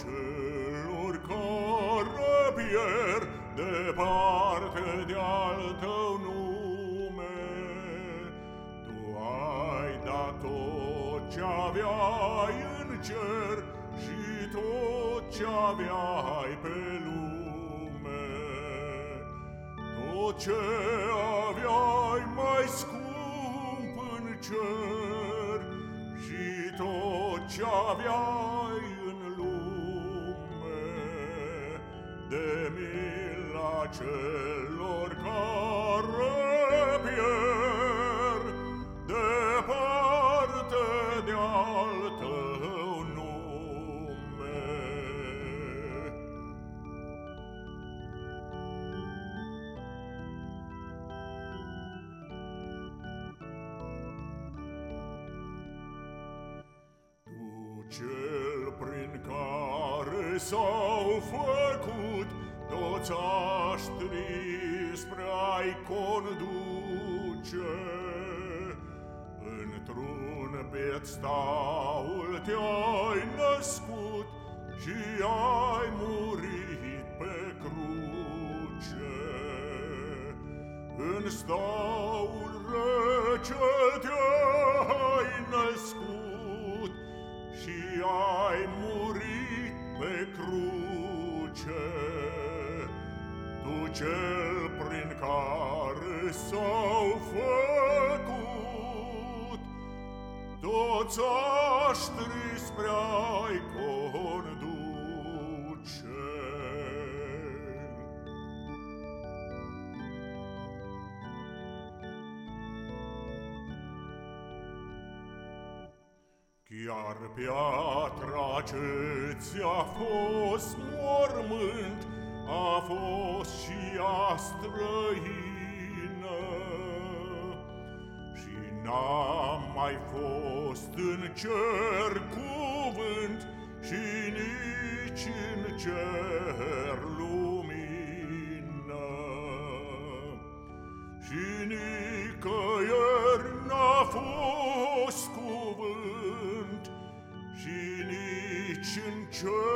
celor care pierd departe de-al tău nume. Tu ai dat tot ce aveai în cer și tot ce aveai pe lume. Tot ce aveai mai scump în cer și tot ce aveai celor care pierd departe de-al tău nume. Tu cel prin care s-au făcut toți aștrii spre a-i conduce, Într-un biet staul te-ai născut și ai murit pe cruce. În staul rece te-ai cel prin care s-au făcut toți aștri spre a-i conduce. Chiar piatra ce ți-a fost mormânt a fost și a străină. Și n-a mai fost în cer cuvânt și nici în cer lumină. Și nicăieri n-a fost cuvânt și nici în cer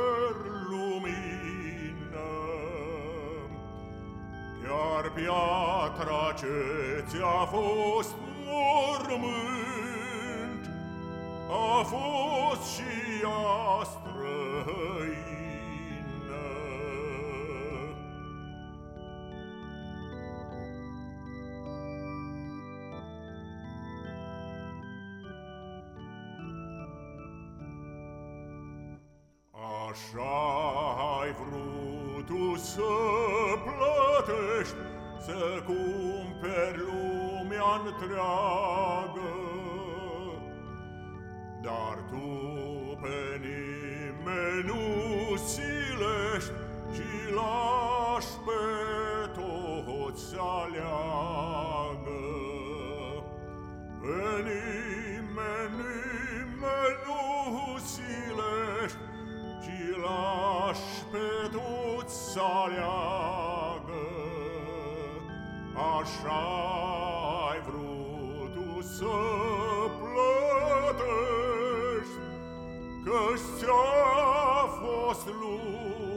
piatra ce ți-a fost mormânt a fost și ea străină. Așa ai vrut tu să plătești, Să cumperi lumea întreagă, Dar tu pe nimeni nu silești, Ci lași pe toți să aleagă. Pe nimeni, nimeni nu silești, Ci lași pe toți să aleagă. Așa ai vrut tu să plătești, Că ți-a fost lumea